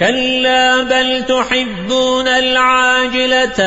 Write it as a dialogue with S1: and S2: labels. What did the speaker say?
S1: كلا بل تحبون العاجلة